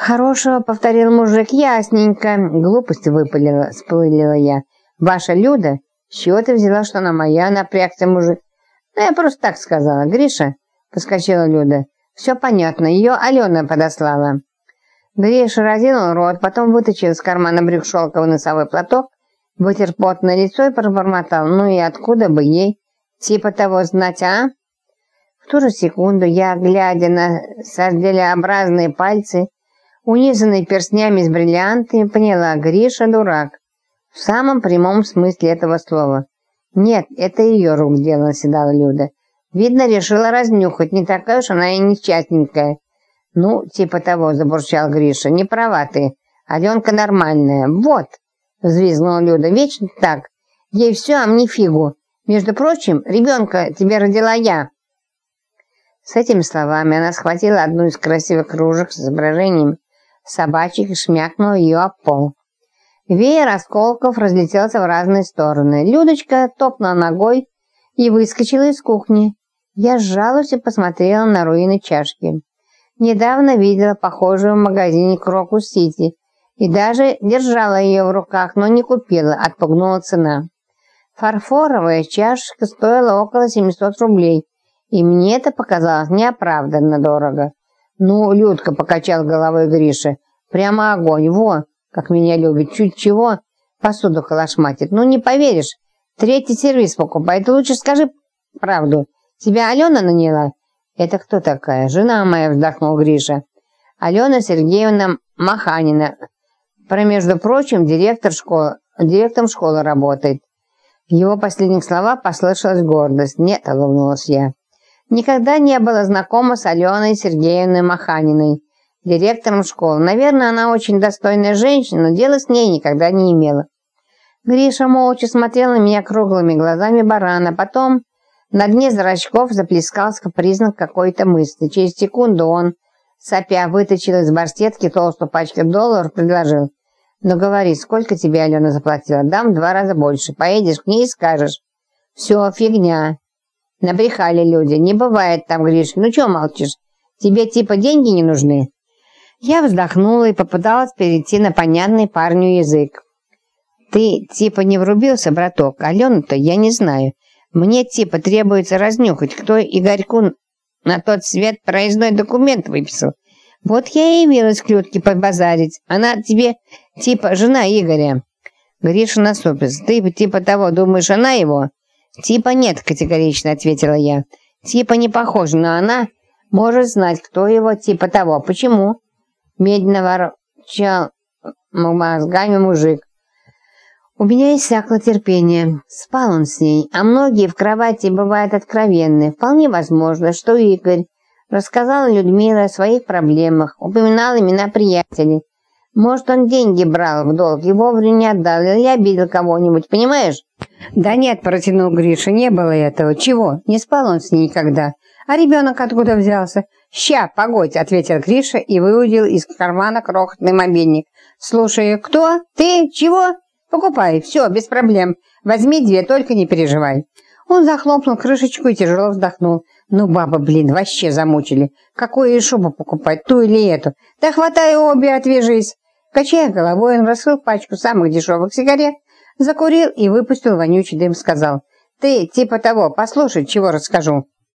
«Хорошего», — повторил мужик, — «ясненько». Глупость выпалила, спылила я. «Ваша Люда? С чего ты взяла, что она моя?» — напрягся мужик. «Ну, я просто так сказала. Гриша?» — поскочила Люда. «Все понятно. Ее Алена подослала». Гриша разинул рот, потом вытащил из кармана брюк шелковый носовой платок, вытер пот на лицо и пробормотал. «Ну и откуда бы ей? Типа того знать, а?» В ту же секунду я, глядя на сарделеобразные пальцы, унизанные перстнями с бриллиантами, поняла, Гриша дурак. В самом прямом смысле этого слова. Нет, это ее рук дело, наседала Люда. Видно, решила разнюхать, не такая уж она и несчастненькая. Ну, типа того, забурчал Гриша, не права ты, Аленка нормальная. Вот, взвизгнула Люда, вечно так. Ей все, а мне фигу. Между прочим, ребенка тебе родила я. С этими словами она схватила одну из красивых кружек с изображением собачьих и шмякнула ее об пол. Веер осколков разлетелся в разные стороны. Людочка топнула ногой и выскочила из кухни. Я сжалась и посмотрела на руины чашки. Недавно видела похожую в магазине Крокус-Сити и даже держала ее в руках, но не купила, отпугнула цена. Фарфоровая чашка стоила около 700 рублей, и мне это показалось неоправданно дорого. «Ну, Людка», — покачал головой Гриша, — «прямо огонь, во, как меня любит, чуть чего, посуду колошматит. Ну, не поверишь, третий сервис покупает, лучше скажи правду. Тебя Алена наняла?» «Это кто такая?» «Жена моя», — вздохнул Гриша. «Алена Сергеевна Маханина. Про, между прочим, директор школы, директором школы работает». В его последних словах послышалась гордость. «Нет», — улыбнулась я. Никогда не была знакома с Аленой Сергеевной Маханиной, директором школы. Наверное, она очень достойная женщина, но дела с ней никогда не имела. Гриша молча смотрел на меня круглыми глазами барана. Потом на дне зрачков заплескался признак какой-то мысли. Через секунду он, сопя, вытащил из барсетки толстую пачку долларов, предложил. «Ну говори, сколько тебе Алена заплатила? Дам два раза больше. Поедешь к ней и скажешь». «Все, фигня. Набрехали люди. Не бывает там, Гриш. Ну чего молчишь? Тебе типа деньги не нужны?» Я вздохнула и попыталась перейти на понятный парню язык. «Ты типа не врубился, браток? Алену-то я не знаю. Мне типа требуется разнюхать, кто Игорьку на тот свет проездной документ выписал. Вот я и явилась к Людке побазарить. Она тебе типа жена Игоря». Гриша насупился. «Ты типа того думаешь, она его?» «Типа нет», — категорично ответила я. «Типа не похоже, но она может знать, кто его типа того. Почему?» Медленно ворчал мозгами мужик. У меня иссякло терпение. Спал он с ней, а многие в кровати бывают откровенны. Вполне возможно, что Игорь рассказал Людмиле о своих проблемах, упоминал имена приятелей. Может, он деньги брал в долг и вовремя не отдал, или обидел кого-нибудь, понимаешь? Да нет, протянул Гриша, не было этого. Чего? Не спал он с ней никогда. А ребенок откуда взялся? Ща, погодь, ответил Гриша и выудил из кармана крохотный мобильник. Слушай, кто? Ты? Чего? Покупай, все, без проблем. Возьми две, только не переживай. Он захлопнул крышечку и тяжело вздохнул. Ну, баба, блин, вообще замучили. Какую шубу покупать, ту или эту? Да хватай обе, отвяжись. Качая головой, он раскрыл пачку самых дешевых сигарет, закурил и выпустил вонючий дым, сказал, «Ты, типа того, послушай, чего расскажу».